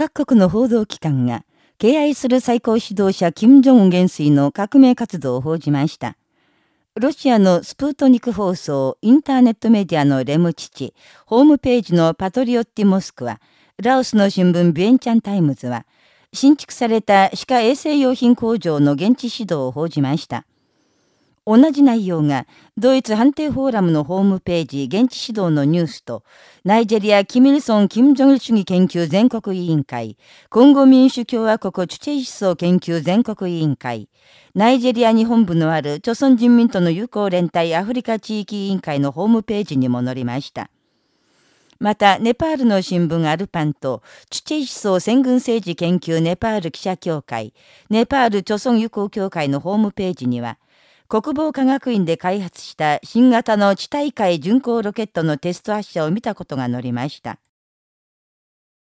各国の報道機関が、敬愛する最高指導者金正恩元帥の革命活動を報じました。ロシアのスプートニク放送、インターネットメディアのレム父、ホームページのパトリオッティモスクは、ラオスの新聞ビエンチャンタイムズは、新築された歯科衛生用品工場の現地指導を報じました。同じ内容が、ドイツ反帝フォーラムのホームページ、現地指導のニュースと、ナイジェリア・キミルソン・キム・ジョン主義研究全国委員会、コンゴ民主共和国チュチェイ思想研究全国委員会、ナイジェリアに本部のある朝鮮人民との友好連帯アフリカ地域委員会のホームページにも載りました。また、ネパールの新聞アルパンと、チュチェイ思想戦軍政治研究ネパール記者協会、ネパール朝鮮友好協会のホームページには、国防科学院で開発した新型の地対海巡航ロケットのテスト発射を見たことが載りました。